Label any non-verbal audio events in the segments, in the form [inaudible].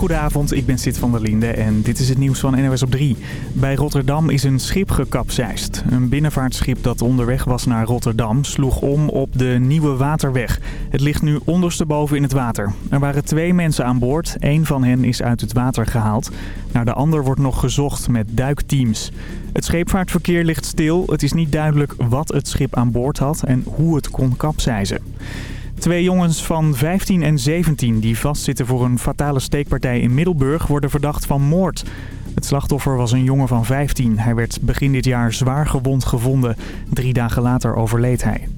Goedenavond, ik ben Sid van der Linde en dit is het nieuws van NOS op 3. Bij Rotterdam is een schip gekapseist. Een binnenvaartschip dat onderweg was naar Rotterdam sloeg om op de Nieuwe Waterweg. Het ligt nu ondersteboven in het water. Er waren twee mensen aan boord. Eén van hen is uit het water gehaald. Naar de ander wordt nog gezocht met duikteams. Het scheepvaartverkeer ligt stil. Het is niet duidelijk wat het schip aan boord had en hoe het kon kapseizen. Twee jongens van 15 en 17 die vastzitten voor een fatale steekpartij in Middelburg worden verdacht van moord. Het slachtoffer was een jongen van 15. Hij werd begin dit jaar zwaar gewond gevonden. Drie dagen later overleed hij.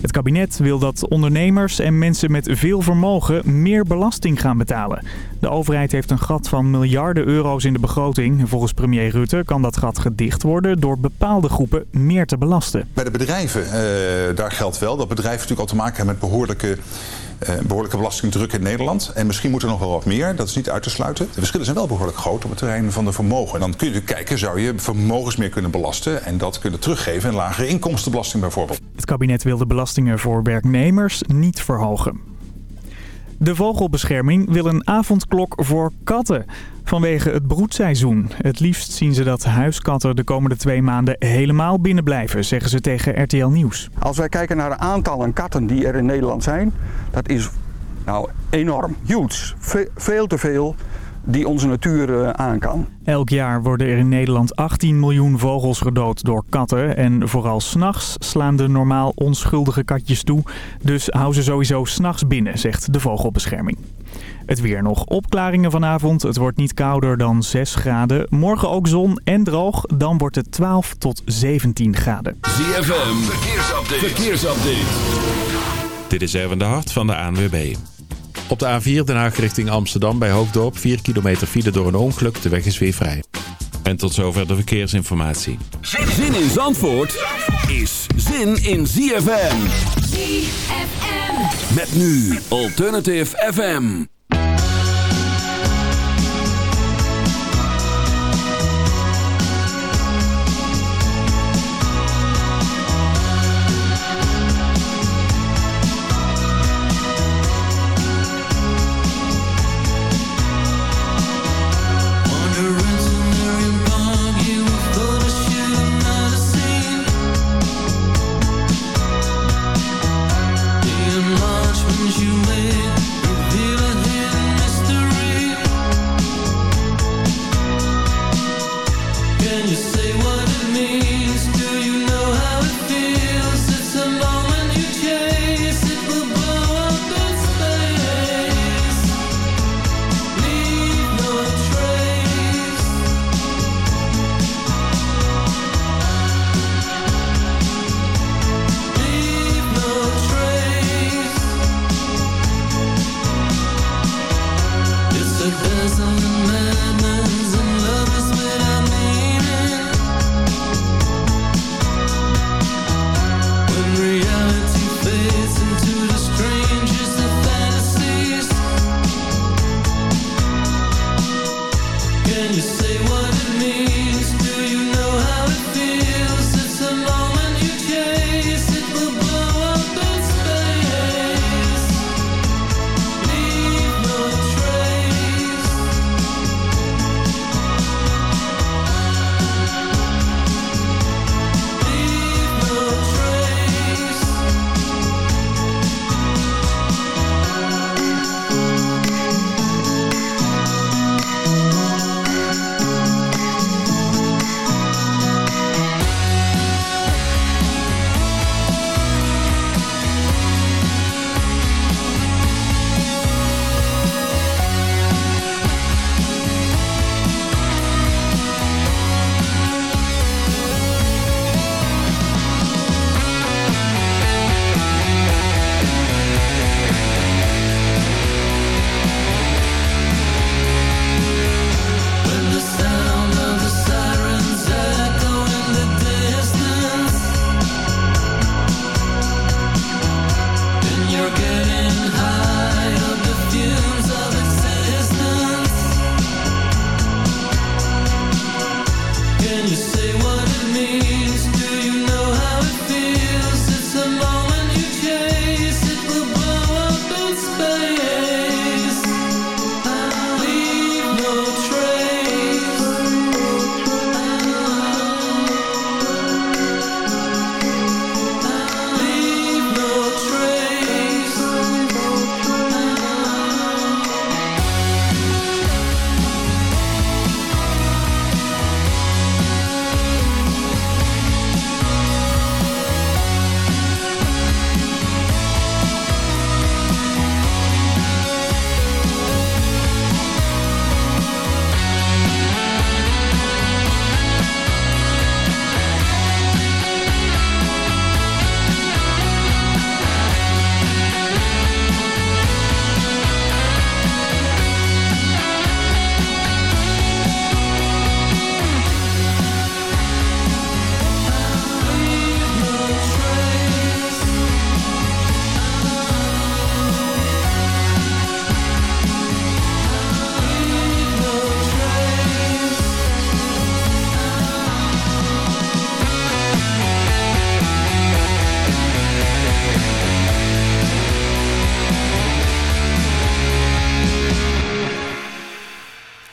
Het kabinet wil dat ondernemers en mensen met veel vermogen meer belasting gaan betalen. De overheid heeft een gat van miljarden euro's in de begroting. Volgens premier Rutte kan dat gat gedicht worden door bepaalde groepen meer te belasten. Bij de bedrijven, uh, daar geldt wel dat bedrijven natuurlijk al te maken hebben met behoorlijke behoorlijke belastingdruk in Nederland. En misschien moet er nog wel wat meer, dat is niet uit te sluiten. De verschillen zijn wel behoorlijk groot op het terrein van de vermogen. En dan kun je kijken, zou je vermogens meer kunnen belasten... en dat kunnen teruggeven in lagere inkomstenbelasting bijvoorbeeld. Het kabinet wil de belastingen voor werknemers niet verhogen. De vogelbescherming wil een avondklok voor katten. Vanwege het broedseizoen. Het liefst zien ze dat huiskatten de komende twee maanden helemaal binnen blijven, zeggen ze tegen RTL Nieuws. Als wij kijken naar de aantallen katten die er in Nederland zijn, dat is nou enorm, huge, veel te veel die onze natuur uh, aan kan. Elk jaar worden er in Nederland 18 miljoen vogels gedood door katten. En vooral s'nachts slaan de normaal onschuldige katjes toe. Dus hou ze sowieso s'nachts binnen, zegt de vogelbescherming. Het weer nog opklaringen vanavond. Het wordt niet kouder dan 6 graden. Morgen ook zon en droog. Dan wordt het 12 tot 17 graden. ZFM, verkeersupdate. verkeersupdate. Dit is Erwin de Hart van de ANWB. Op de A4 Den Haag richting Amsterdam bij Hoofddorp 4 kilometer file door een ongeluk. De weg is weer vrij. En tot zover de verkeersinformatie. Zin in Zandvoort is zin in ZFM. ZFM. Met nu Alternative FM.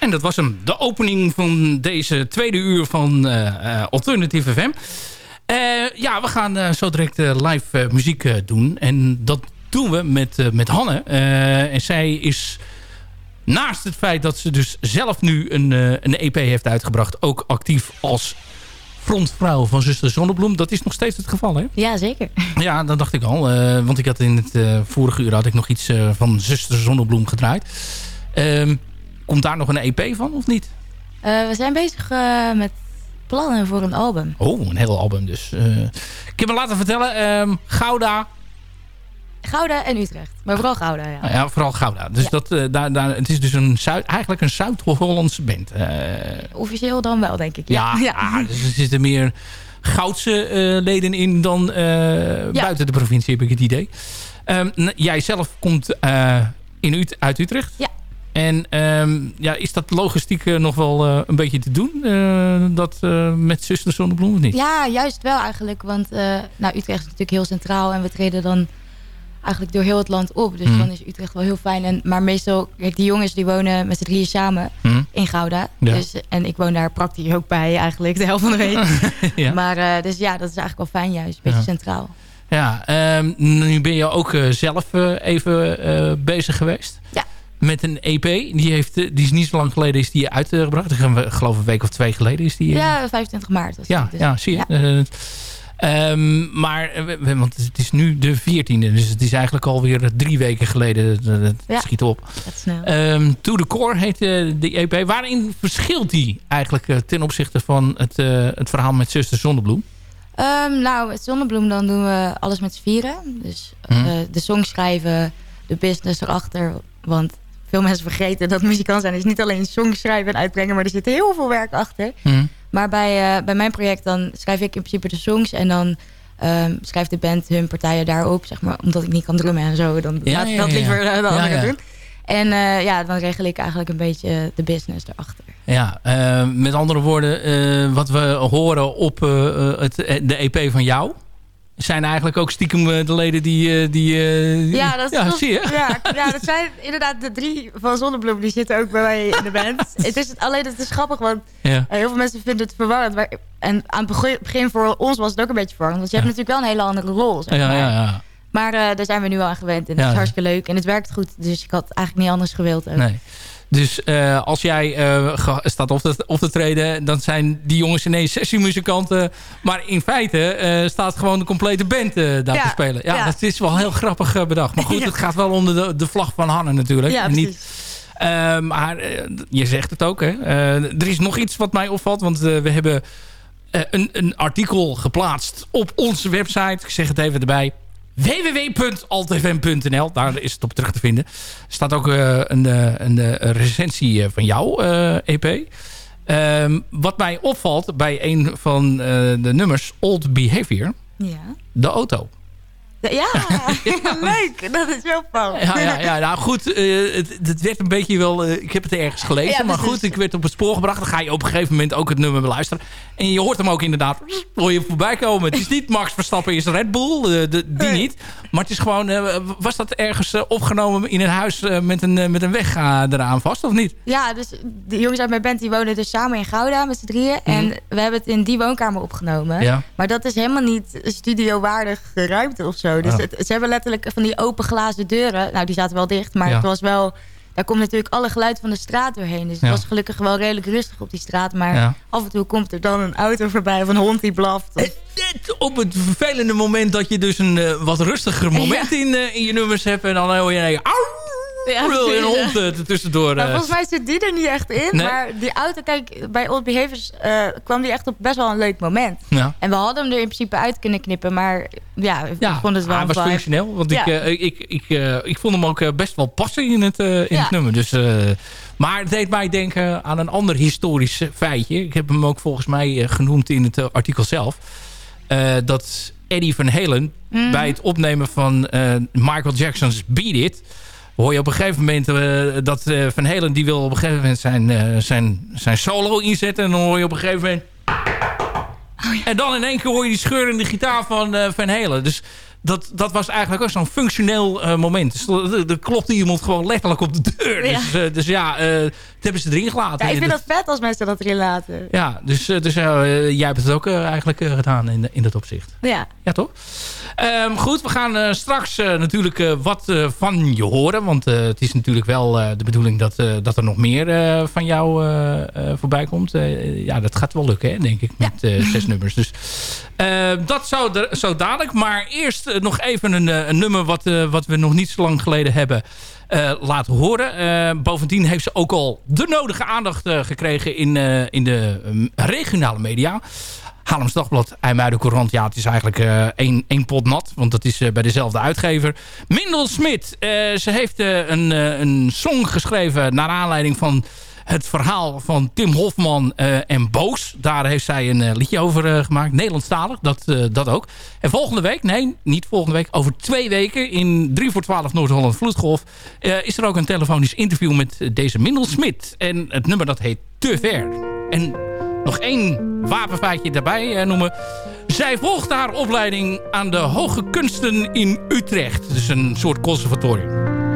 En dat was hem, de opening van deze tweede uur van uh, Alternative FM. ja, we gaan zo direct live muziek doen. En dat doen we met, met Hanne. en zij is naast het feit dat ze dus zelf nu een, een EP heeft uitgebracht... ook actief als frontvrouw van zuster Zonnebloem. Dat is nog steeds het geval, hè? Ja, zeker. [laughs] Ja, dat dacht ik al. want ik had in het vorige uur had ik nog iets van zuster Zonnebloem gedraaid. Ehm, Komt daar nog een EP van of niet? Uh, we zijn bezig uh, met plannen voor een album. Oh, een heel album dus. Uh, ik heb me laten vertellen, um, Gouda... Gouda en Utrecht. Maar vooral Gouda, ja. Ja, vooral Gouda. Dus ja. dat, daar, daar, het is dus een Zuid, eigenlijk een Zuid-Hollandse band. Officieel dan wel, denk ik. Ja, ja, [laughs] ja. dus er zitten meer Goudse leden in dan buiten de provincie, heb ik het idee. Um, jij zelf komt in Ut uit Utrecht. Ja. En um, ja, is dat logistiek uh, nog wel uh, een beetje te doen? Uh, dat met Zuster Zonnebloem of niet? Ja, juist wel eigenlijk. Want nou, Utrecht is natuurlijk heel centraal. En we treden dan eigenlijk door heel het land op. Dus mm. dan is Utrecht wel heel fijn. En, maar meestal, kijk, die jongens die wonen met z'n drieën samen mm. in Gouda. Ja. Dus, en ik woon daar praktisch ook bij eigenlijk de helft van de week. [laughs] ja. Maar dus ja, dat is eigenlijk wel fijn juist. Een beetje ja. centraal. Ja, um, nu ben je ook zelf even bezig geweest. Ja met een EP. Die, heeft, die is niet zo lang geleden is die uitgebracht. Ik geloof een week of twee geleden is die... Ja, 25 maart. ja, dus. ja, zie je. Ja. Uh, um, maar, want het is nu de 14e. Dus het is eigenlijk alweer drie weken geleden. Het ja, schiet op. Dat snel. Um, to the Core heet uh, de EP. Waarin verschilt die eigenlijk uh, ten opzichte van het, uh, het verhaal met Zuster Zonnebloem? Um, nou, met Zonnebloem dan doen we alles met z'n vieren. Dus hmm. de song schrijven, de business erachter. Want veel mensen vergeten dat muzikant zijn is niet alleen songs schrijven en uitbrengen, maar er zit heel veel werk achter. Mm. Maar bij, uh, bij mijn project dan schrijf ik in principe de songs en dan um, schrijft de band hun partijen daarop, zeg maar, omdat ik niet kan drummen en zo, dan ja, laat ik dat liever uh, de anderen doen. En uh, ja, dan regel ik eigenlijk een beetje de business erachter. Ja, met andere woorden, wat we horen op het, de EP van jou zijn eigenlijk ook stiekem eh, de leden die... Eh, die uh, ja, dat ja, zie je? Ja, ja, dat zijn inderdaad de drie van Zonnebloem. Die zitten ook bij mij in de band. [laughs] het is alleen het is grappig, want ja. heel veel mensen vinden het verwarrend. Maar, en aan het begin voor ons was het ook een beetje verwarrend. Want je hebt natuurlijk wel een hele andere rol. Zeg maar. ja, ja, ja. Maar uh, daar zijn we nu al aan gewend. En dat is hartstikke leuk. En het werkt goed. Dus ik had eigenlijk niet anders gewild. Ook. Nee. Dus uh, als jij uh, staat op te, op te treden... dan zijn die jongens ineens sessiemuzikanten. Maar in feite uh, staat gewoon de complete band daar ja, te spelen. Ja, ja, dat is wel heel grappig bedacht. Maar goed, ja. het gaat wel onder de, de vlag van Hanne natuurlijk. Ja, Niet, maar je zegt het ook, hè. er is nog iets wat mij opvalt. Want we hebben een, een artikel geplaatst op onze website. Ik zeg het even erbij www.altfm.nl. Daar is het op terug te vinden. Er staat ook uh, een, uh, een, uh, recensie van jouw EP. Um, ehm, wat mij opvalt bij een van de nummers, Old Behavior. Ja. De auto. [laughs] Ja, leuk. Dat is wel fout. Ja, ja, ja, nou goed. Uh, het, het, werd een beetje wel... Uh, ik heb het ergens gelezen. Ja, maar goed, ik werd op het spoor gebracht. Dan ga je op een gegeven moment ook het nummer beluisteren. En je hoort hem ook inderdaad... Hoor je voorbij komen. Het is niet Max Verstappen is Red Bull. Uh, de, die niet. Maar het is gewoon... was dat ergens opgenomen in een huis met, een, met een weg eraan vast of niet? Ja, dus de jongens uit mijn band die wonen dus samen in Gouda met z'n drieën. En mhm. we hebben het in die woonkamer opgenomen. Ja. Maar dat is helemaal niet studiowaardig ruimte of zo. Dus het, ze hebben letterlijk van die open glazen deuren. Nou, die zaten wel dicht, maar het was wel... Daar komt natuurlijk alle geluid van de straat doorheen. Dus het was gelukkig wel redelijk rustig op die straat. Maar af en toe komt er dan een auto voorbij of een hond die blaft. Of... Net op het vervelende moment dat je dus een uh, wat rustiger moment [laughs] in, uh, in je nummers hebt. En dan hoor je... Een, ja, een hond uh, tussendoor. Maar volgens mij zit die er niet echt in. Nee? Maar die auto, kijk, bij Old Behaviors uh, kwam die echt op best wel een leuk moment. Ja. En we hadden hem er in principe uit kunnen knippen. Maar ja, ik ja, vond het wel hij was functioneel. Want ik, uh, ik, ik, ik vond hem ook best wel passen in het, in het nummer. Dus, maar het deed mij denken aan een ander historisch feitje. Ik heb hem ook volgens mij genoemd in het artikel zelf. dat Eddie Van Halen mm. bij het opnemen van Michael Jackson's Beat It hoor je op een gegeven moment uh, dat uh, Van Helen die wil op een gegeven moment zijn, uh, zijn, zijn solo inzetten. En dan hoor je op een gegeven moment... Oh, ja. En dan in één keer hoor je die scheurende gitaar van Van Helen. Dus dat, dat was eigenlijk ook zo'n functioneel uh, moment. Dus er klopte iemand gewoon letterlijk op de deur. Ja. Dus, uh, dus ja, uh, dat hebben ze erin gelaten. Ja, ik vind dat vet als mensen dat erin laten. Ja, dus, dus jij hebt het ook eigenlijk gedaan in, in dat opzicht. Ja. Ja, toch? Um, goed, we gaan straks natuurlijk wat van je horen. Want het is natuurlijk wel de bedoeling dat, dat er nog meer van jou voorbij komt. ja, dat gaat wel lukken, hè, denk ik, met ja. zes [laughs] nummers. Dus dat zou, zo dadelijk. Maar eerst nog even een, een nummer wat, wat we nog niet zo lang geleden hebben uh, laten horen. Uh, bovendien heeft ze ook al de nodige aandacht uh, gekregen in, in de um, regionale media. Haarlems Dagblad, IJmuiden Courant. Ja, het is eigenlijk één, één pot nat. Want dat is bij dezelfde uitgever. Mindel Smit. ze heeft een, een song geschreven naar aanleiding van het verhaal van Tim Hofman uh, en Boos. Daar heeft zij een uh, liedje over uh, gemaakt. Nederlandstalig, dat, dat ook. En volgende week, nee, niet volgende week. Over twee weken in 3 voor 12 Noord-Holland Vloedgolf... is er ook een telefonisch interview met deze Mindel Smit. En het nummer dat heet Te Ver. En nog één wapenfeitje daarbij noemen. Zij volgt haar opleiding aan de Hoge Kunsten in Utrecht. Dus een soort conservatorium.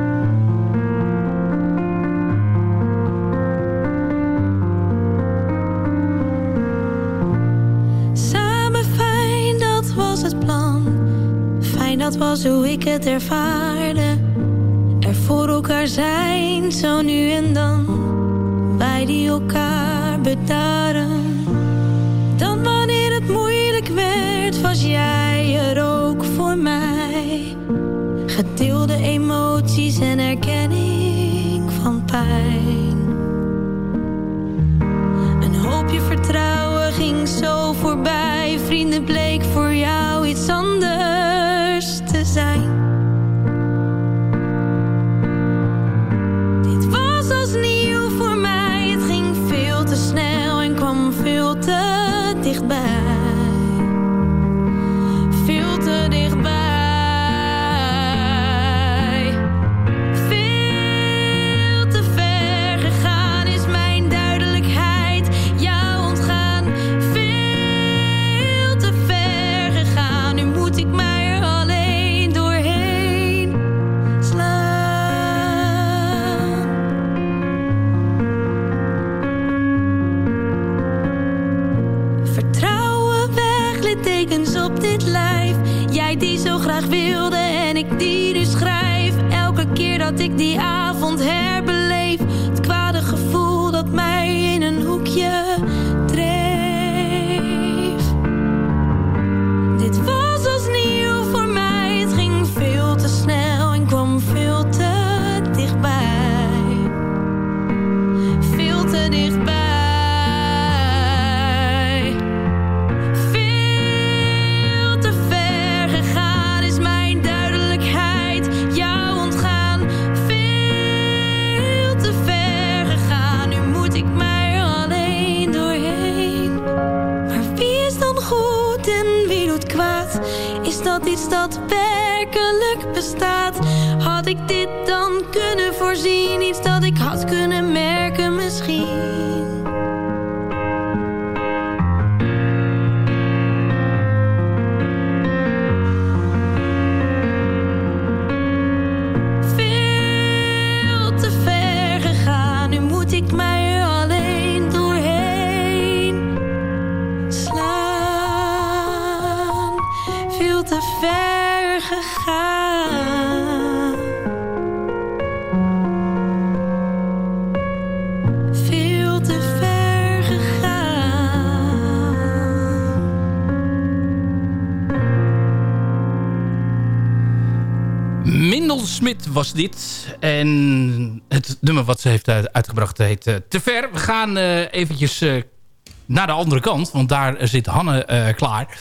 Dat was hoe ik het ervaarde. Er voor elkaar zijn, zo nu en dan. Wij die elkaar bedaren. Dan wanneer het moeilijk werd, was jij er ook voor mij. Gedeelde emoties en erkenning van pijn. Een hoopje vertrouwen ging zo voorbij. Vrienden bleek voor jou ik mij er alleen doorheen slaan. Veel te ver. Smit was dit. En het nummer wat ze heeft uitgebracht heet uh, Te Ver. We gaan uh, eventjes uh, naar de andere kant. Want daar zit Hanne klaar.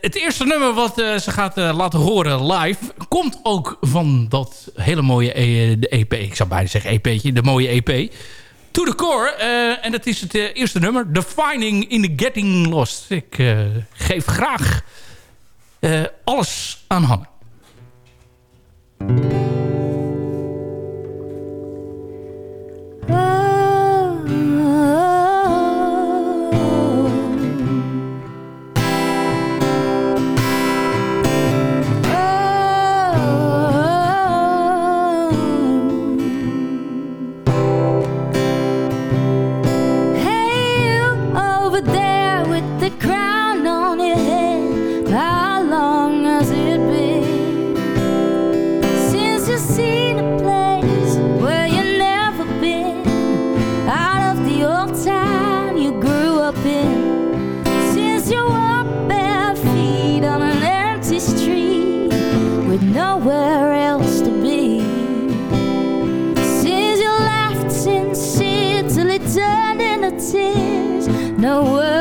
het eerste nummer wat ze gaat laten horen live... komt ook van dat hele mooie de EP. Ik zou bijna zeggen EP'tje. De mooie EP. To the Core. en dat is het eerste nummer. Defining in the Getting Lost. Ik geef graag alles aan Hanne. Thank you. nowhere else to be. Since you your life, it's sincere till it turned into tears. Nowhere.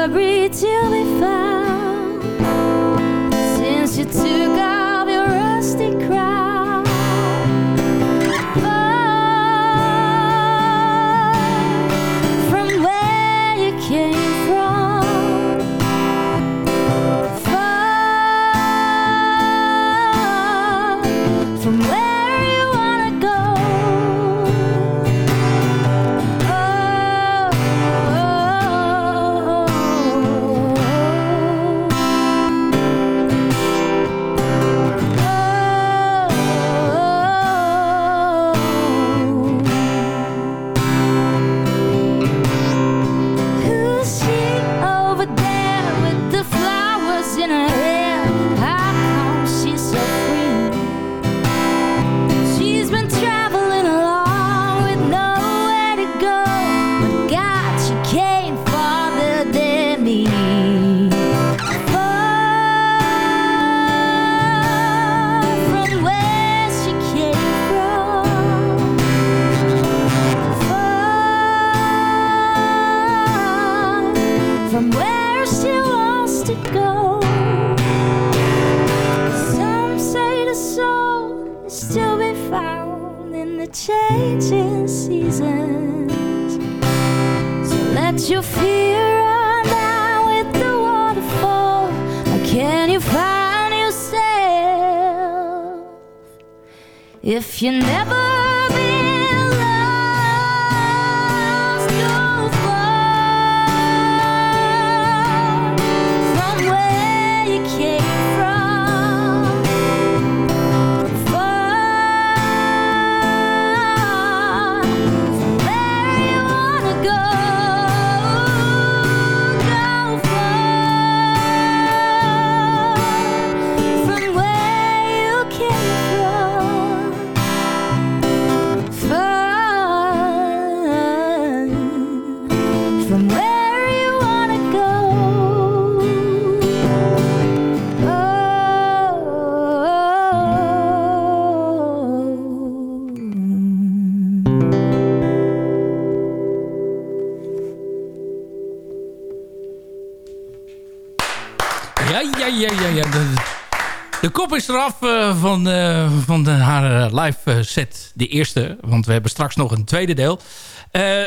is eraf eh, van, eh, van haar eh, live set. De eerste, want we hebben straks nog een tweede deel.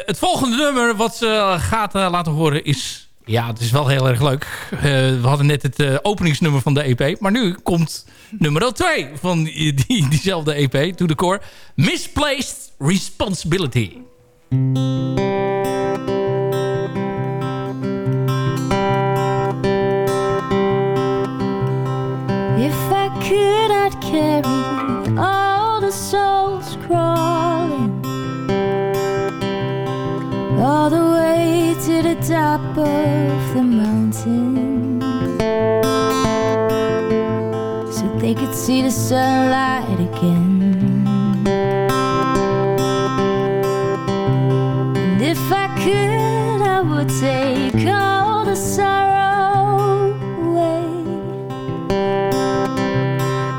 het volgende nummer wat ze gaat laten horen is... Ja, het is wel heel erg leuk. we hadden net het openingsnummer van de EP. Maar nu komt nummer 2 van die, diezelfde EP, To The Core. Misplaced Responsibility. souls crawling all the way to the top of the mountain so they could see the sunlight again. And if I could, I would take all the sorrow away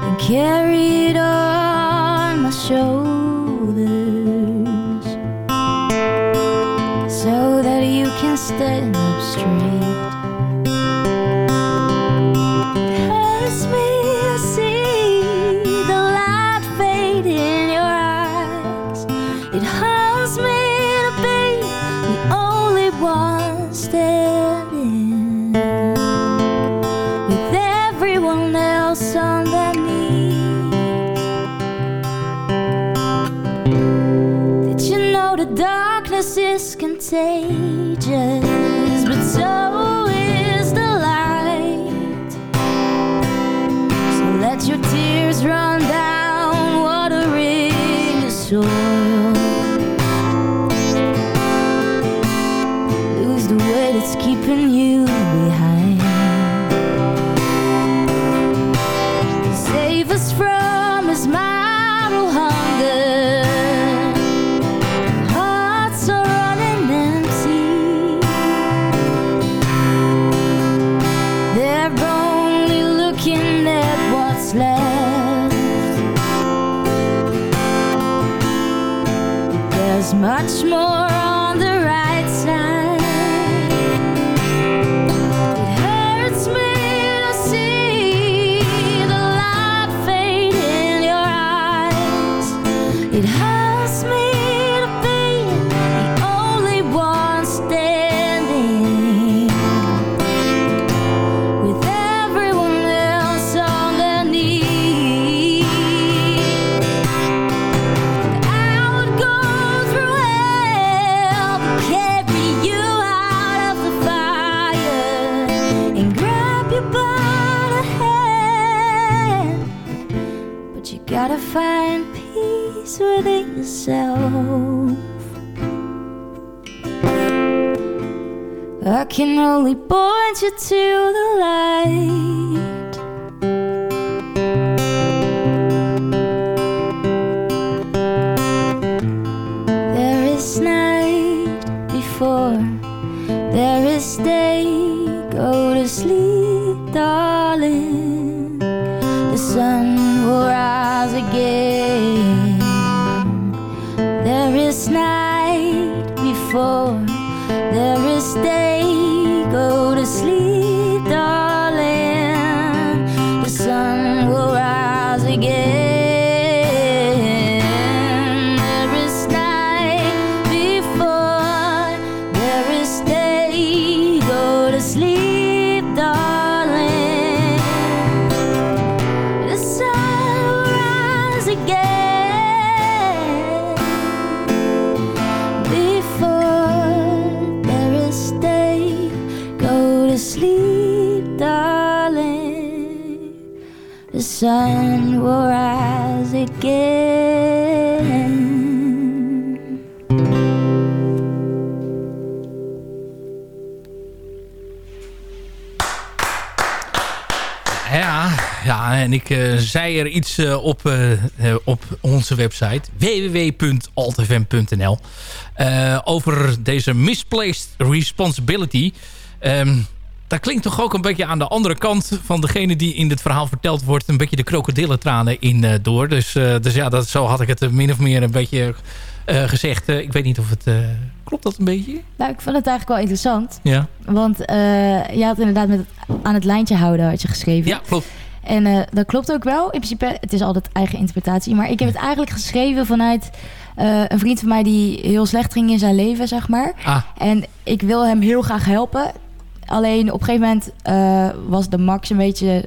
and carry. I can only point you to the light. Ik eh, zei er iets eh, op, eh, op onze website www.altfm.nl over deze misplaced responsibility. Ehm, dat klinkt toch ook een beetje aan de andere kant van degene die in dit verhaal verteld wordt... een beetje de krokodillentranen in door. Dus, dus ja, dat, zo had ik het min of meer een beetje gezegd. Ik weet niet of het... klopt dat een beetje? Nou, ik vond het eigenlijk wel interessant. Ja, Want je had inderdaad met het aan het lijntje houden had je geschreven. ja klopt. En eh, dat klopt ook wel. In principe, het is altijd eigen interpretatie. Maar ik heb het eigenlijk geschreven vanuit eh, een vriend van mij die heel slecht ging in zijn leven, zeg maar. Ah, En ik wil hem heel graag helpen. Alleen op een gegeven moment eh, was de max een beetje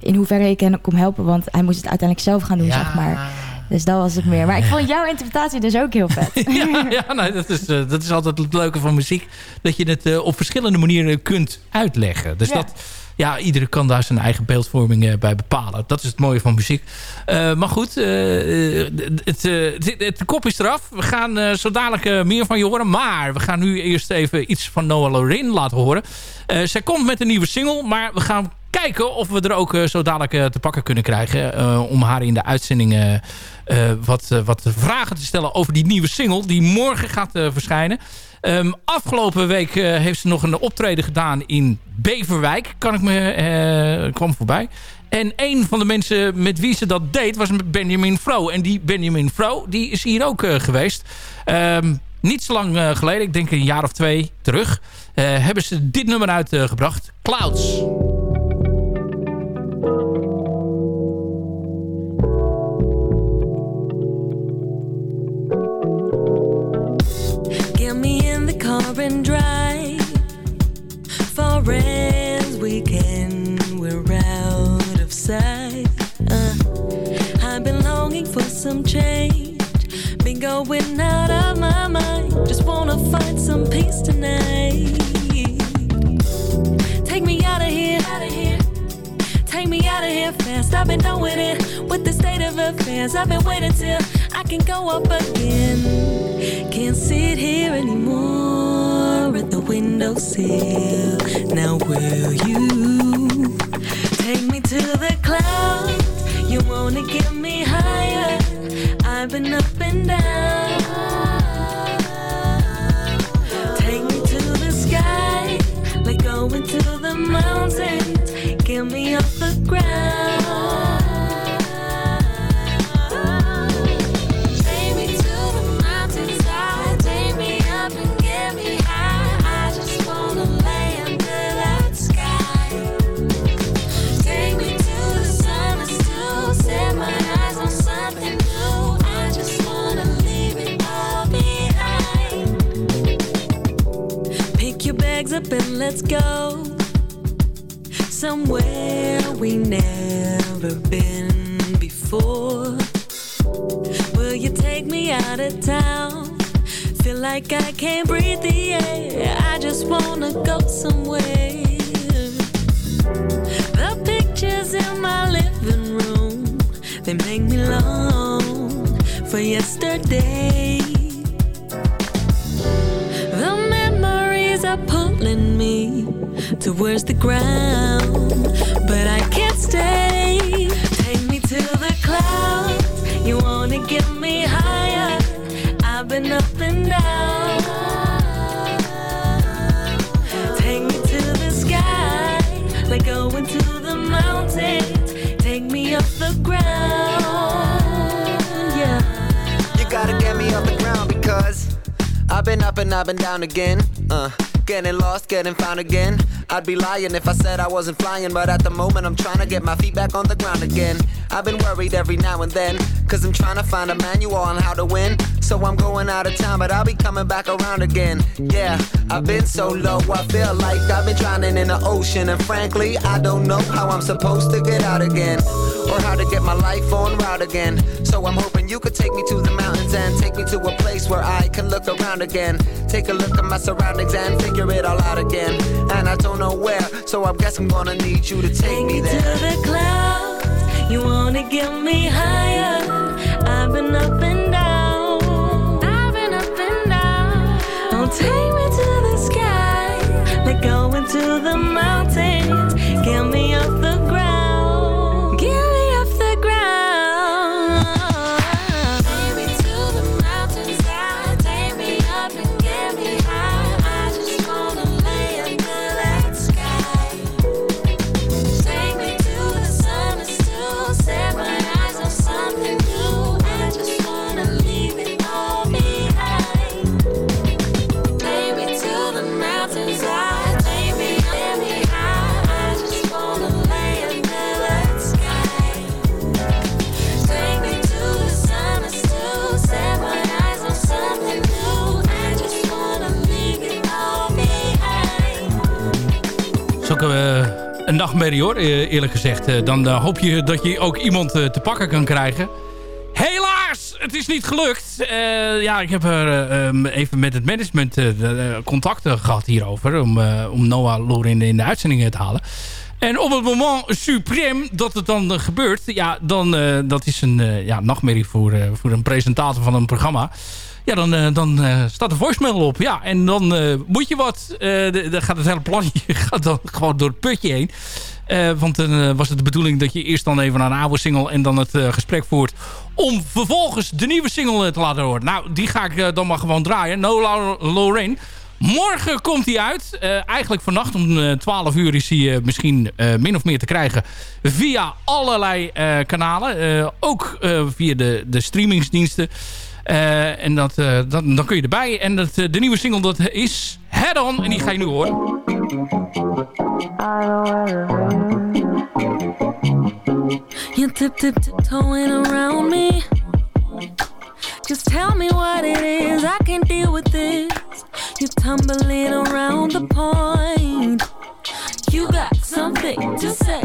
in hoeverre ik hem kon helpen. Want hij moest het uiteindelijk zelf gaan doen, ja. zeg maar. Dus dat was het meer. Maar ik vond jouw interpretatie dus ook heel vet. [laughs] ja, dat, is, dat is altijd het leuke van muziek. Dat je het op verschillende manieren kunt uitleggen. Dus Ja. dat, ja, iedereen kan daar zijn eigen beeldvorming eh, bij bepalen. Dat is het mooie van muziek. Eh, maar goed, eh, eh, het, het, de kop is eraf. We gaan zo dadelijk meer van je horen. Maar we gaan nu eerst even iets van Noah Lorin laten horen. Zij komt met een nieuwe single. Maar we gaan kijken of we er ook zo dadelijk te pakken kunnen krijgen. om haar in de uitzending wat, wat vragen te stellen over die nieuwe single. Die morgen gaat verschijnen. Ehm, afgelopen week eh, heeft ze nog een optreden gedaan in Beverwijk. Kan ik me, eh, kwam voorbij. En een van de mensen met wie ze dat deed was Benjamin Fro. En die Benjamin Fro die is hier ook eh, geweest. Ehm, niet zo lang geleden, ik denk een jaar of twee terug... hebben ze dit nummer uitgebracht. Clouds. Car and drive. For friends weekend, we're out of sight. Uh, I've been longing for some change. Been going out of my mind. Just wanna find some peace tonight. Take me out of here. Outta here. Take me out of here fast. I've been done with it. With the state of affairs, I've been waiting till I can go up again. Can't sit here anymore windowsill. Now will you take me to the clouds? You wanna get me higher? I've been up and down. Let's go somewhere we never been before. Will you take me out of town? Feel like I can't breathe the air. I just wanna go somewhere. The pictures in my living room, they make me long for yesterday. Towards the ground, but I can't stay. Take me to the clouds. You wanna get me higher? I've been up and down. Take me to the sky, like going to the mountains. Take me off the ground, yeah. You gotta get me off the ground because I've been up and I've been down again. Uh, getting lost, getting found again. I'd be lying if I said I wasn't flying, but at the moment I'm trying to get my feet back on the ground again. I've been worried every now and then, cause I'm trying to find a manual on how to win. So I'm going out of town, but I'll be coming back around again. Yeah, I've been so low, I feel like I've been drowning in the ocean. And frankly, I don't know how I'm supposed to get out again, or how to get my life on route again. So I'm hoping you could take me to the mountains and take me to a place where I can look around again. Take a look at my surroundings and figure it all out again. And I don't know where, so I guess I'm gonna need you to take, Take me me to the clouds. You wanna get me higher? I've been up and down. I've been up and down. Oh, take me to the sky. Like going to the mountains. Get me off eh, een nachtmerrie hoor, eh, eerlijk gezegd. Eh, dan hoop je dat je ook iemand te pakken kan krijgen. Helaas, het is niet gelukt. Ja, ik heb er eh, ehm, even met het management eh, contacten gehad hierover. Om, om Noah Lorin in de uitzending te halen. En op het moment suprem dat het dan gebeurt... Ja, dan uh, dat is een uh, ja, nachtmerrie voor, uh, voor een presentator van een programma. Ja, dan, uh, dan uh, staat de voicemail op. Ja, en dan uh, moet je wat. dan gaat het hele planje [laughs] gaat dan gewoon door het putje heen. Want dan was het de bedoeling dat je eerst dan even naar een oude single... en dan het gesprek voert om vervolgens de nieuwe single te laten horen. Nou, die ga ik dan maar gewoon draaien. No Lorraine. Morgen komt hij uit. Eigenlijk vannacht om uh, 12 uur is hij misschien min of meer te krijgen... via allerlei kanalen. ook via de, de streamingsdiensten. En dat, dat, dan kun je erbij. En dat, de nieuwe single dat is Head On. En die ga je nu horen. You tip tip tiptoeing around me. Just tell me what it is, I can deal with this. You're tumbling around the point. You got something to say,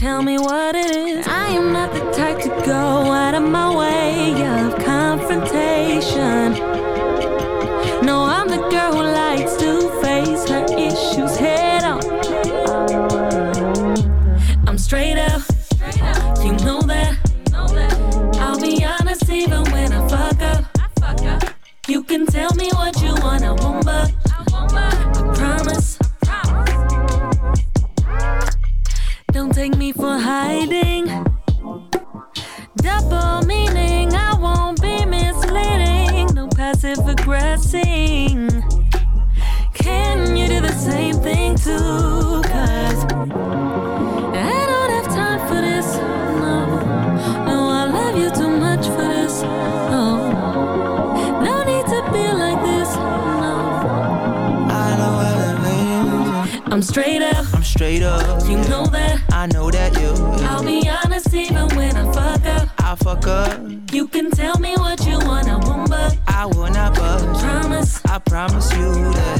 tell me what it is. I am not the type to go out of my way of confrontation. No, I'm the girl who likes to face her issues head on. I'm straight up, you know that. I'll be honest even when I fuck up. You can tell me what you want, I won't but I promise. Take me for hiding. Double meaning, I won't be misleading. No passive aggressing. Can you do the same thing too? Cause I don't have time for this. No, no, I love you too much for this. No, no need to be like this. No, I know what it is. I'm straight up. Straight up. You know that. I know that you. I'll be honest even when I fuck up. I fuck up. You can tell me what you want, I won't but I will not budge. Promise. I promise you that.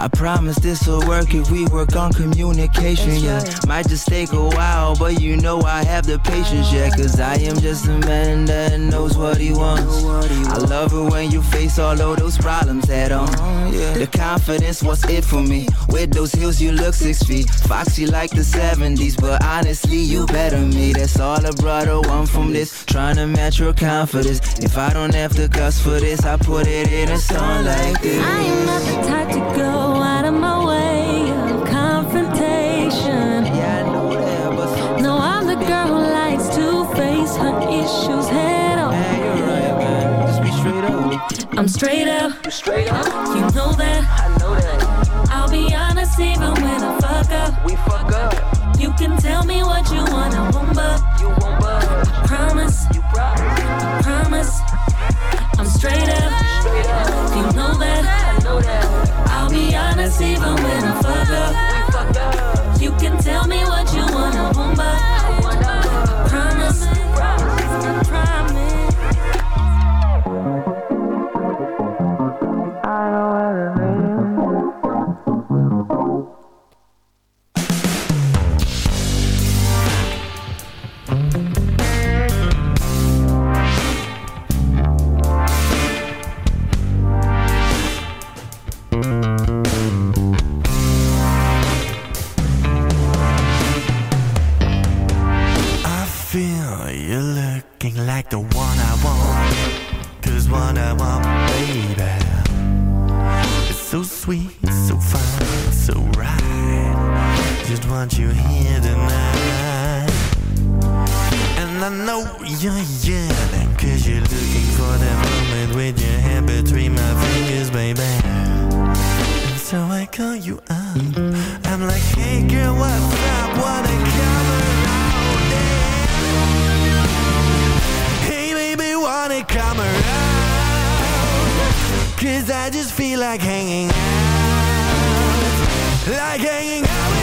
I promise this will work if we work on communication, yeah. Might just take a while, but you know I have the patience, yeah. Cause I am just a man that knows what he wants. I love it when you face all of those problems head on. Uh-huh, the confidence was it for me. With those heels, you look six feet. Foxy like the 70s, but honestly, you better me. That's all a brother want from this. Trying to match your confidence. If I don't have to cuss for this, I put it in a song like this. I am not the type to go out of my way of confrontation. Yeah, I know that, but sometimes No, I'm the girl who likes to face her issues head on. Man, you're right, man. Just be straight up. I'm straight up, Straight up. you know that. I know that. I'll be honest even when I fuck up. We fuck up. You can tell me what you want, I won't but You won't budge. promise, You promise. promise. I'm straight up, Straight up. you know that. Be honest even when I fuck up. You can tell me what you sweet, so fine, so right. Just want you here tonight. And I know you're yearning, cause you're looking for that moment with your hand between my fingers, baby. And so I call you up. I'm like, hey girl, what's up? Wanna come around? Hey baby, wanna come around? Cause I just feel like hanging out. Like hanging out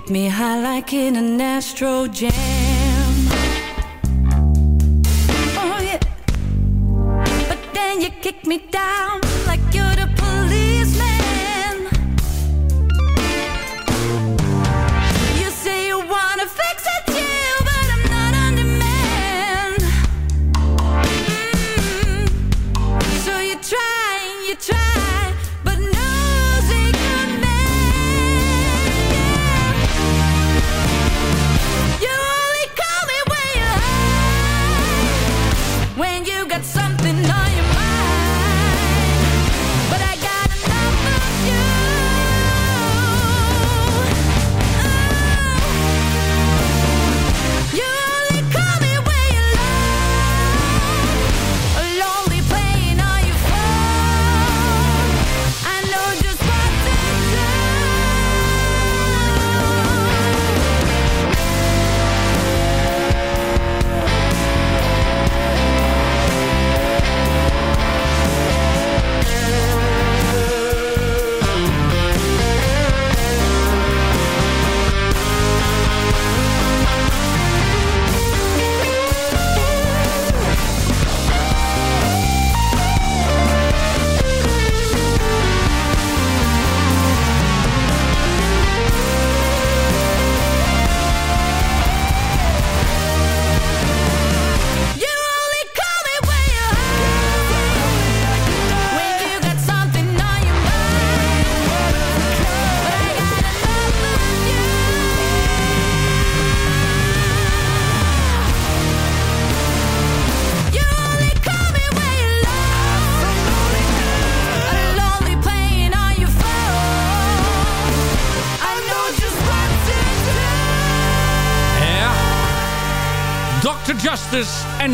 get me high like in an astro jam. Oh yeah. But then you kick me down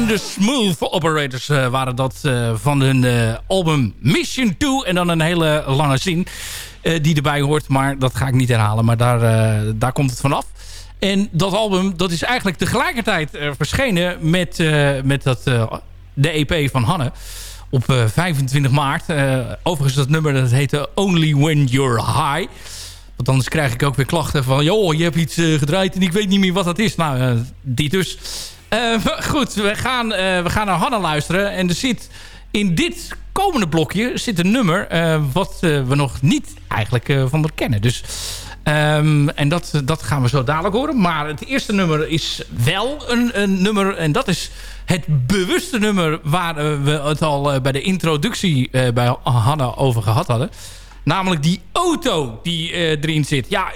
de Smooth Operators eh, waren dat eh, van hun eh, album Mission 2. En dan een hele lange zin die erbij hoort. Maar dat ga ik niet herhalen. Maar daar, daar komt het vanaf. En dat album dat is eigenlijk tegelijkertijd verschenen met, met dat, de EP van Hanne. Op 25 maart. overigens dat nummer dat heette Only When You're High. Want anders krijg ik ook weer klachten van... joh, je hebt iets gedraaid en ik weet niet meer wat dat is. Nou, die dus. [laughs] goed, we gaan, we gaan naar Hanne luisteren. En er zit in dit komende blokje zit een nummer... wat we nog niet eigenlijk van haar kennen. Dus... Um, en dat, dat gaan we zo dadelijk horen. Maar het eerste nummer is wel een, een nummer. En dat is het bewuste nummer waar we het al bij de introductie bij Hanna over gehad hadden. Namelijk die auto die erin zit. Ja,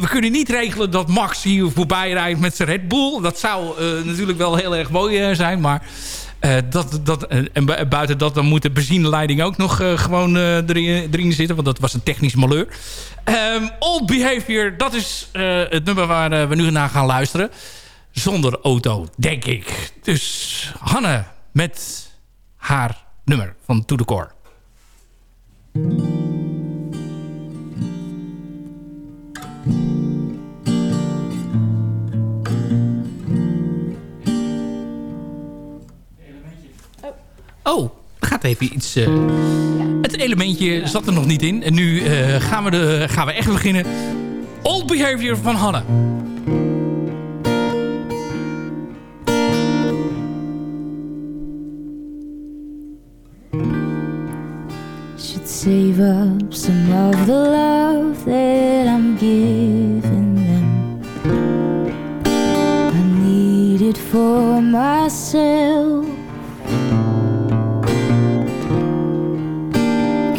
we kunnen niet regelen dat Max hier voorbij rijdt met zijn Red Bull. Dat zou natuurlijk wel heel erg mooi zijn. Maar dat, dat, en buiten dat, dan moet de benzineleiding ook nog gewoon erin, zitten. Want dat was een technisch malheur. Um, Old Behavior, dat is het nummer waar we nu naar gaan luisteren. Zonder auto, denk ik. Dus Hanne met haar nummer van To The Core. Oh, er gaat even iets... Uh, het elementje zat er nog niet in. En nu uh, gaan, we de, gaan we echt beginnen. Old Behavior van Hanne. Should save up some of the love that I'm giving them. I need it for myself.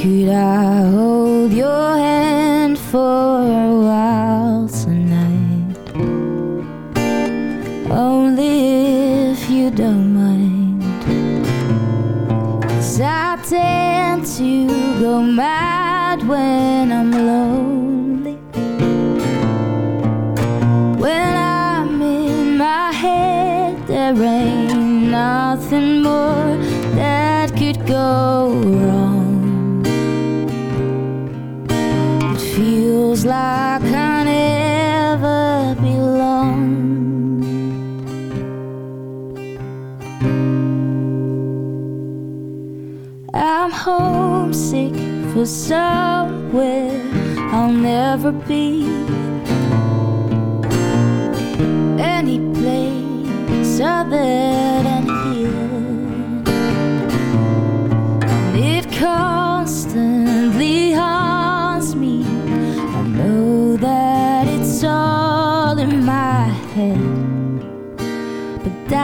Could I hold your hand for a while tonight? Only if you don't mind. Cause I tend to go mad when I'm lonely. When I'm in my head, there ain't nothing more that could go feels like I never belong. I'm homesick for somewhere I'll never be. Any place other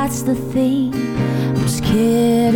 that's the thing. I'm scared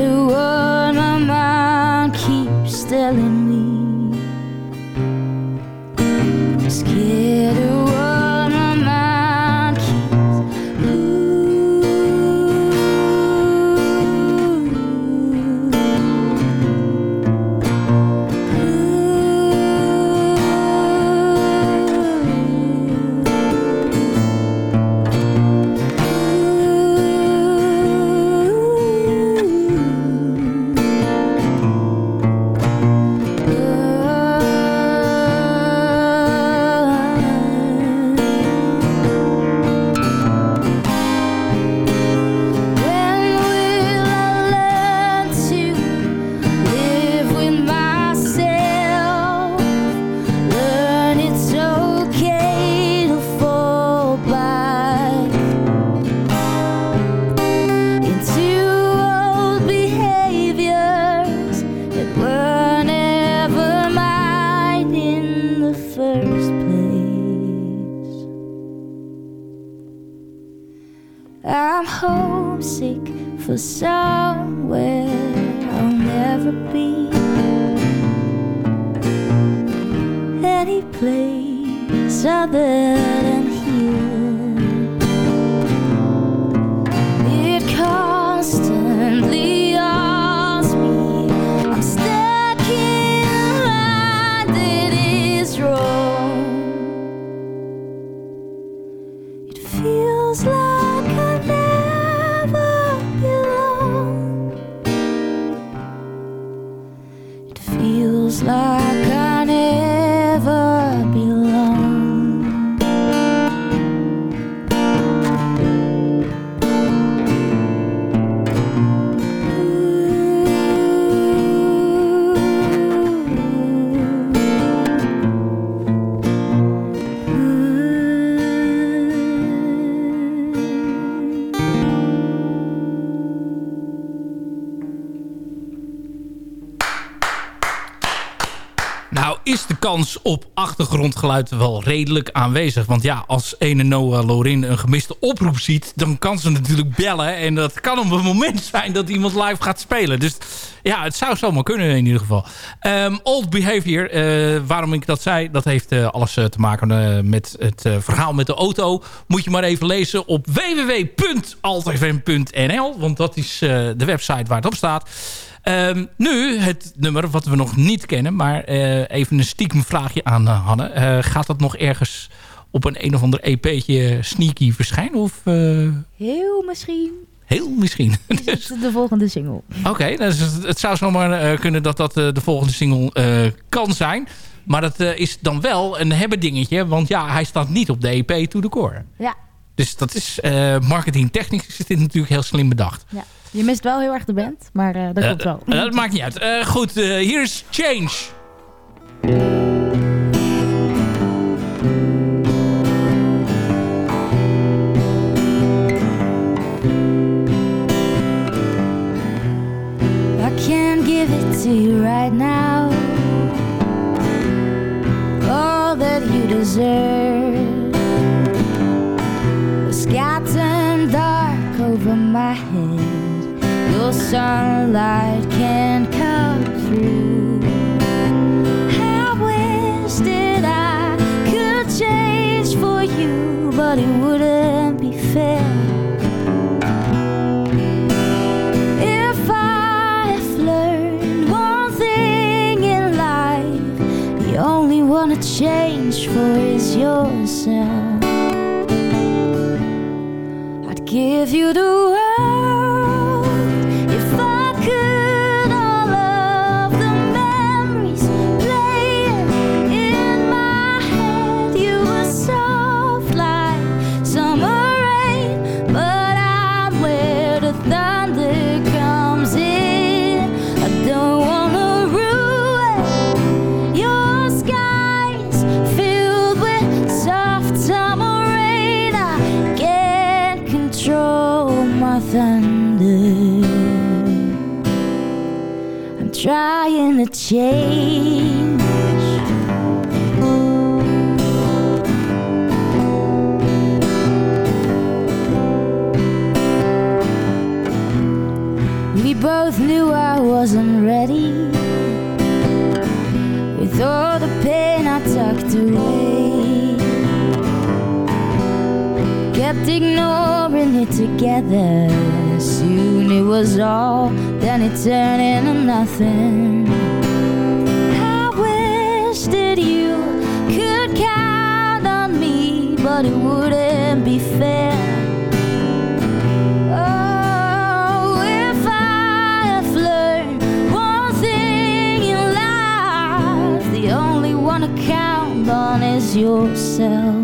homesick for somewhere I'll never be. Any place other than here. It constantly kans op achtergrondgeluid wel redelijk aanwezig. Want ja, als ene Noah Lorin een gemiste oproep ziet... dan kan ze natuurlijk bellen. En dat kan op een moment zijn dat iemand live gaat spelen. Dus ja, het zou zomaar kunnen in ieder geval. Ehm, old Behavior, eh, waarom ik dat zei... dat heeft eh, alles eh, te maken met het verhaal met de auto. Moet je maar even lezen op www.altfm.nl. Want dat is de website waar het op staat. Ehm, nu het nummer wat we nog niet kennen. Maar eh, even een stiekem vraagje aan eh, Hanne. Eh, gaat dat nog ergens op een een of ander EP'tje sneaky verschijnen? Of Heel misschien heel misschien? [laughs] is het de volgende single. Oké, dus het, zou zomaar kunnen dat dat de volgende single kan zijn. Maar dat is dan wel een hebben dingetje. Want ja, hij staat niet op de EP to the core. Ja, Dus dat is uh, marketingtechnisch is dit natuurlijk heel slim bedacht. ja. Je mist wel heel erg de band, maar eh, dat Eh, komt wel. eh, dat maakt niet uit. Eh, goed, eh, hier is Change. our lives. Change. We both knew I wasn't ready. With all the pain I tucked away. Kept ignoring it together. Soon it was all, then it turned into nothing. But it wouldn't be fair. Oh, if I have learned one thing in life, the only one to count on is yourself.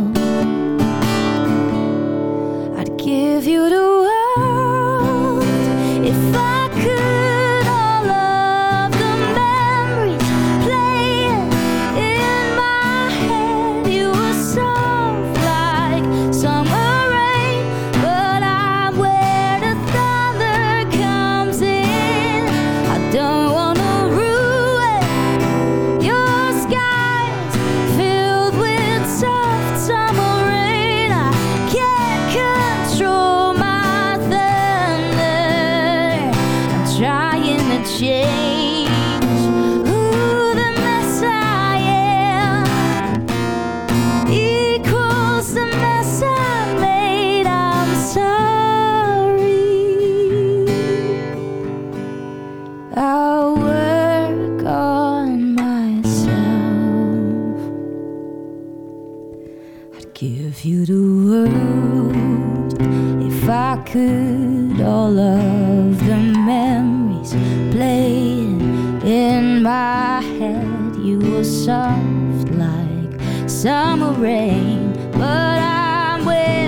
Soft like summer rain, but I'm where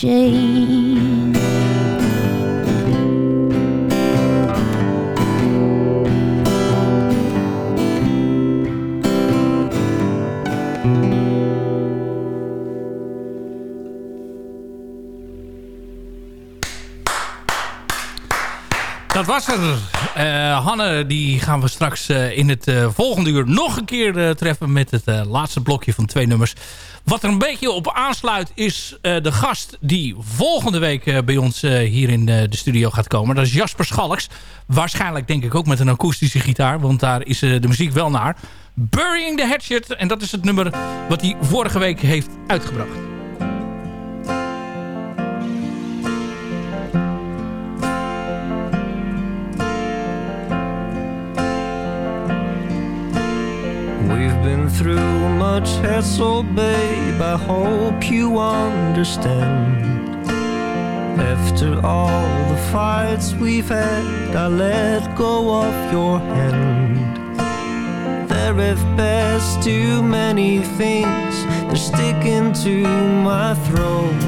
chain. Dat was er. Eh, Hanne, die gaan we straks eh, in het eh, volgende uur nog een keer treffen met het laatste blokje van twee nummers. Wat er een beetje op aansluit is de gast die volgende week bij ons hier in de studio gaat komen. Dat is Jasper Schalks. Waarschijnlijk denk ik ook met een akoestische gitaar, want daar is de muziek wel naar. Burying the Hatchet, en dat is het nummer wat hij vorige week heeft uitgebracht. Through much hassle, babe. I hope you understand. After all the fights we've had, I let go of your hand. There have passed too many things, they're sticking to my throat.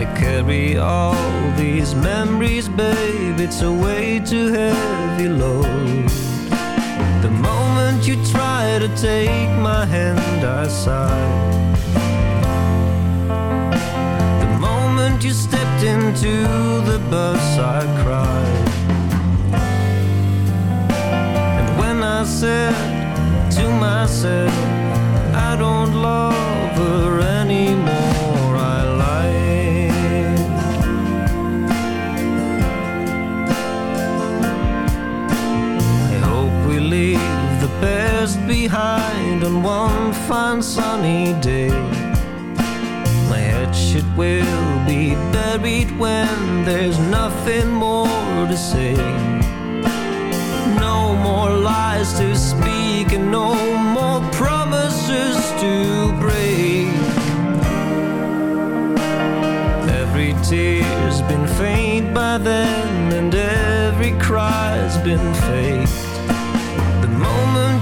I carry all these memories, babe. It's a way too heavy load. You try to take my hand, I sigh. The moment you stepped into the bus, I cried. And when I said to myself, I don't love her anymore, behind on one fine sunny day. My hatchet will be buried when there's nothing more to say. No more lies to speak and no more promises to break. Every tear's been faint by then, and every cry's been faked.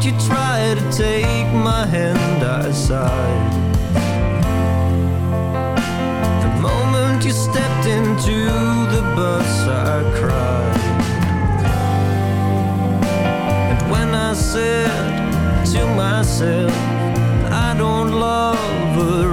Moment you try to take my hand, I sighed. The moment you stepped into the bus, I cried. And when I said to myself, I don't love her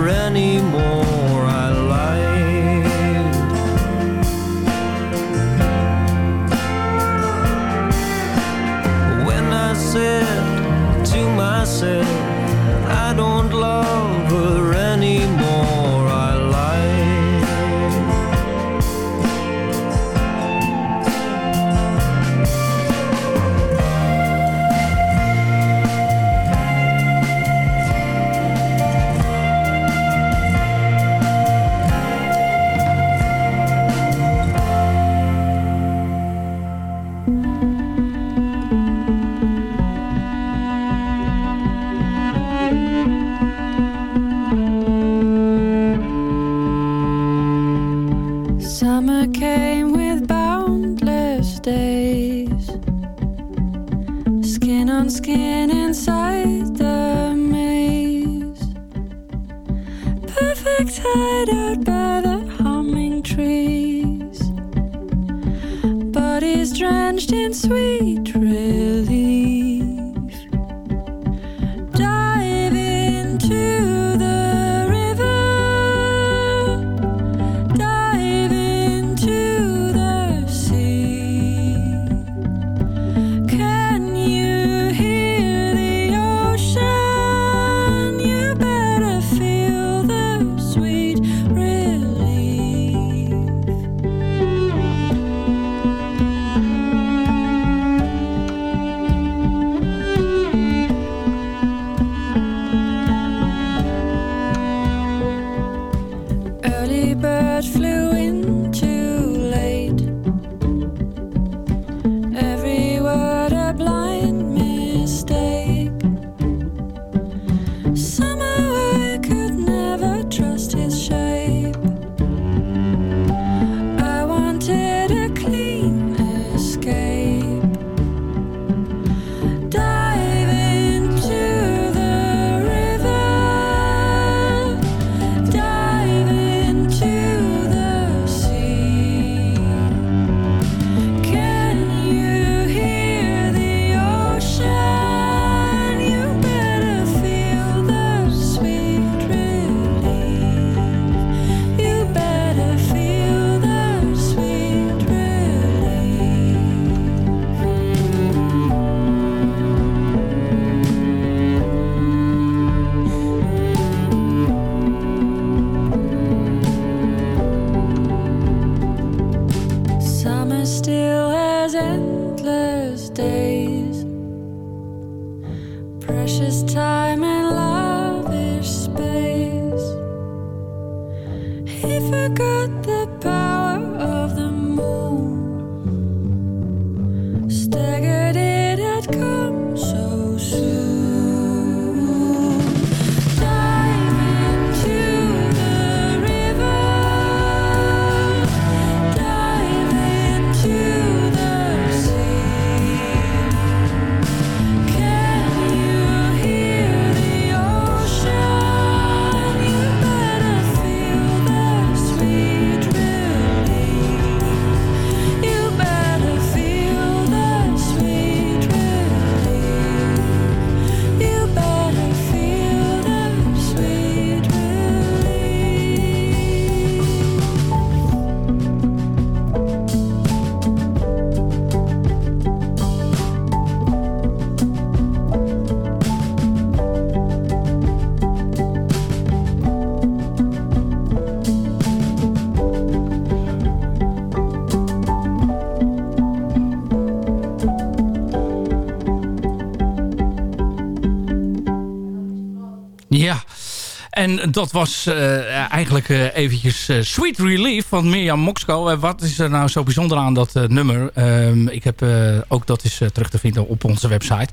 en dat was eh, eigenlijk eh, eventjes eh, Sweet Relief van Mirjam Moxco. Wat is er nou zo bijzonder aan dat nummer? Ehm, ik heb ook dat is terug te vinden op onze website.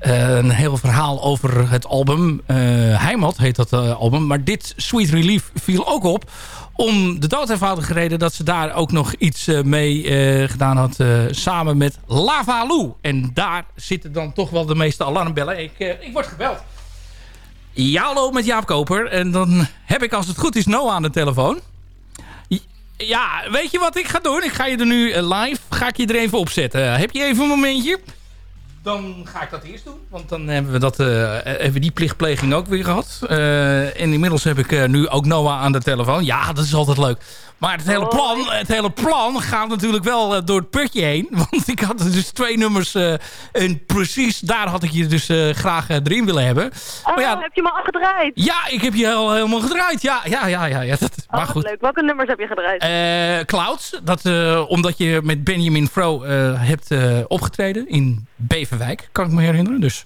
Een heel verhaal over het album. Heimat heet dat album. Maar dit Sweet Relief viel ook op. Om de dood eenvoudige reden dat ze daar ook nog iets mee gedaan had. samen met Lava Lou. En daar zitten dan toch wel de meeste alarmbellen. Ik, ik word gebeld. Ja, hallo met Jaap Koper. En dan heb ik als het goed is Noah aan de telefoon. Ja, weet je wat ik ga doen? Ik ga je er nu eh, live, ga ik je er even opzetten. heb je even een momentje? Dan ga ik dat eerst doen. Want dan hebben we, dat, eh, hebben die plichtpleging ook weer gehad. Eh, en inmiddels heb ik eh, nu ook Noah aan de telefoon. Ja, dat is altijd leuk. Maar het hele plan, het hele plan gaat natuurlijk wel eh, door het putje heen. [laughs] Want ik had dus twee nummers. eh, en precies daar had ik je dus eh, graag erin willen hebben. maar ja, Oh, heb je me al gedraaid? ja, ik heb je al helemaal gedraaid. Ja, ja, ja. ja, ja. Dat, Oh, maar goed. leuk. Welke nummers heb je gedraaid? Clouds, dat, omdat je met Benjamin Fro hebt opgetreden in Beverwijk, kan ik me herinneren. Dus,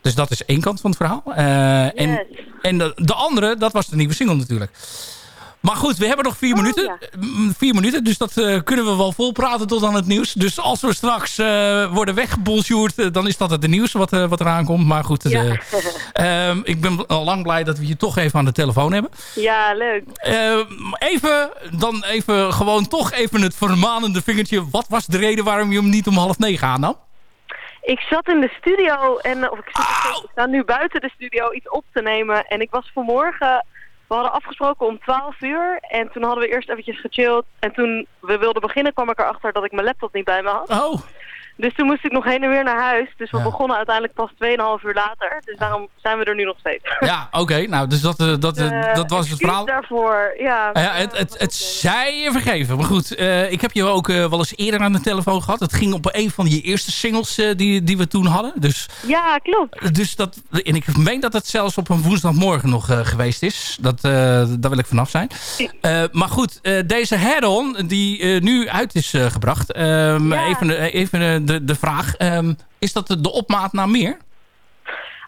dus dat is één kant van het verhaal. En en de, de andere, dat was de nieuwe single natuurlijk. Maar goed, we hebben nog vier, minuten, Mm, vier minuten. Dus dat eh, kunnen we wel volpraten tot aan het nieuws. Dus als we straks eh, worden weggebonjourd, eh, dan is dat het nieuws wat, wat eraan komt. Maar goed, eh, ehm, ik ben al lang blij dat we je toch even aan de telefoon hebben. ja, leuk. Eh, even, dan even, gewoon toch even het vermanende vingertje. Wat was de reden waarom je hem niet om half negen aannam? Ik zat in de studio en of ik, ik sta nu buiten de studio iets op te nemen. En ik was vanmorgen, we hadden afgesproken om 12 uur. En toen hadden we eerst eventjes gechilled. En toen we wilden beginnen kwam ik erachter dat ik mijn laptop niet bij me had. Oh. Dus toen moest ik nog heen en weer naar huis. Dus we Ja. begonnen uiteindelijk pas 2,5 uur later. Dus daarom zijn we er nu nog steeds. Ja, oké. nou, dus dat, eh, dat, eh, dat was het verhaal. daarvoor, ja. Ja, het, het, het zij je vergeven. Maar goed, eh, ik heb je ook wel eens eerder aan de telefoon gehad. Het ging op een van je eerste singles die, die we toen hadden. Dus, Ja, klopt. dus dat, en ik meen dat het zelfs op een woensdagmorgen nog geweest is. Dat, daar wil ik vanaf zijn. Maar goed, deze head-on die nu uit is gebracht. ehm, Even, even de, de vraag. ehm, is dat de, de opmaat naar meer?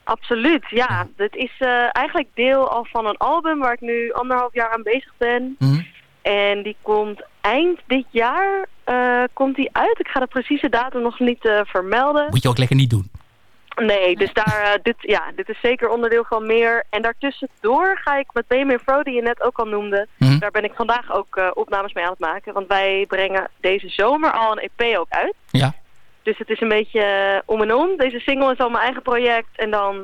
Absoluut, ja. Dit is eh, eigenlijk deel al van een album waar ik nu anderhalf jaar aan bezig ben. Mhm. En die komt eind dit jaar eh, komt die uit. Ik ga de precieze datum nog niet eh, vermelden. Moet je ook lekker niet doen. Nee, dus daar, dit, ja, dit is zeker onderdeel van meer. En daartussendoor ga ik met Benjamin Fro, die je net ook al noemde, Mhm. daar ben ik vandaag ook opnames mee aan het maken. Want wij brengen deze zomer al een EP ook uit. Ja. Dus het is een beetje eh, om en om. Deze single is al mijn eigen project en dan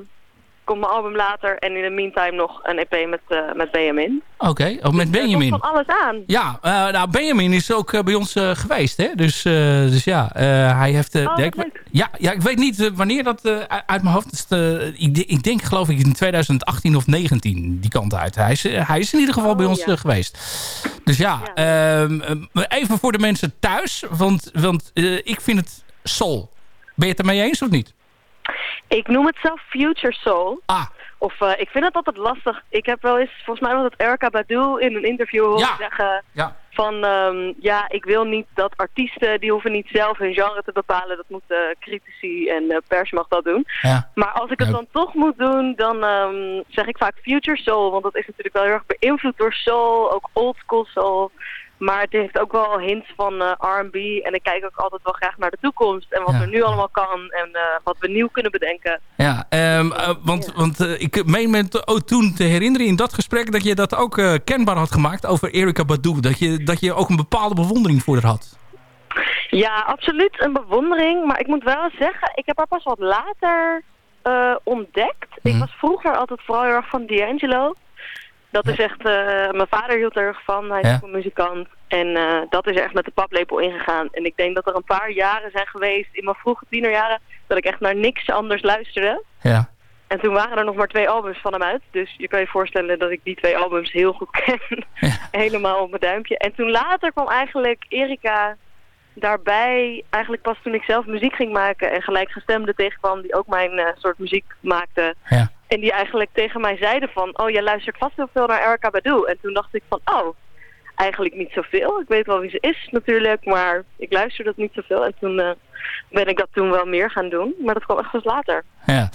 komt mijn album later. En in de meantime nog een EP met, eh met Benjamin. Oké, ook met Er Benjamin. komt van alles aan. Ja, eh, nou Benjamin is ook bij ons geweest. Hè? Dus, dus ja, hij heeft... eh, Oh, ja, ja, ik weet niet wanneer dat uit mijn hoofd is. ik, ik denk geloof ik in 2018 of 19 die kant uit. Hij is, hij is in ieder geval bij Oh, ons ja. eh, geweest. Dus ja, ehm, eh, even voor de mensen thuis. Want, want ik vind het soul. Ben je het ermee eens of niet? Ik noem het zelf Future Soul. Ah. Of eh, ik vind het altijd lastig. Ik heb wel eens, volgens mij was het Erica Badu in een interview horen Ja. zeggen... Ja. Van, ehm, ja, ik wil niet dat artiesten, die hoeven niet zelf hun genre te bepalen. Dat moeten critici en eh, pers mag dat doen. Ja. Maar als ik het dan toch moet doen, dan ehm, zeg ik vaak future soul. Want dat is natuurlijk wel heel erg beïnvloed door soul, ook old school soul. Maar het heeft ook wel hints van eh, R&B. En ik kijk ook altijd wel graag naar de toekomst. En wat Ja. er nu allemaal kan en eh, wat we nieuw kunnen bedenken. Ja, ehm, eh, want, want ik meen me toen te herinneren in dat gesprek... dat je dat ook kenbaar had gemaakt over Erika Badu. Dat je, dat je ook een bepaalde bewondering voor haar had. Ja, absoluut een bewondering. Maar ik moet wel zeggen, ik heb haar pas wat later ontdekt. Ik was vroeger altijd vooral heel erg van D'Angelo. Dat is echt, eh, mijn vader hield er erg van. Hij is Ja. ook een muzikant. En eh, dat is echt met de paplepel ingegaan. En ik denk dat er een paar jaren zijn geweest in mijn vroege tienerjaren... dat ik echt naar niks anders luisterde. Ja. En toen waren er nog maar twee albums van hem uit. Dus je kan je voorstellen dat ik die twee albums heel goed ken. [laughs] Helemaal op mijn duimpje. En toen later kwam eigenlijk Erika daarbij. Eigenlijk pas toen ik zelf muziek ging maken en gelijkgestemden tegenkwam die ook mijn eh, soort muziek maakten. Ja. En die eigenlijk tegen mij zeiden van, oh jij luistert vast heel veel naar Erika Badu. En toen dacht ik van, oh, eigenlijk niet zoveel. Ik weet wel wie ze is natuurlijk, maar ik luister dat niet zoveel. En toen eh, ben ik dat toen wel meer gaan doen. Maar dat kwam echt pas later. Ja.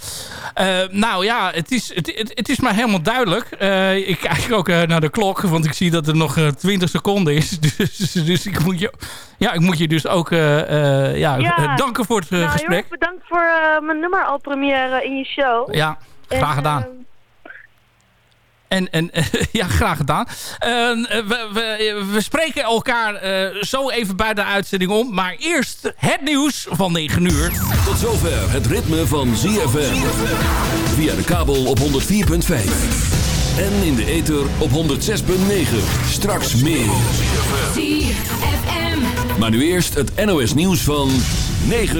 Eh, nou ja, het is, het, het, het is mij helemaal duidelijk. Eh, ik kijk ook naar de klok, want ik zie dat er nog eh, 20 seconden is. [laughs] Dus, dus ik, moet je, ja, ik moet je dus ook ja, eh, danken voor het nou, heel gesprek. erg bedankt voor mijn nummer al première in je show. Ja, graag En, gedaan. En, en [laughs] ja, graag gedaan. Eh, we, we, we spreken elkaar eh, zo even bij de uitzending om. Maar eerst het nieuws van 9 uur. Tot zover het ritme van ZFM. Via de kabel op 104.5. En in de ether op 106.9. Straks meer. Maar nu eerst het NOS nieuws van 9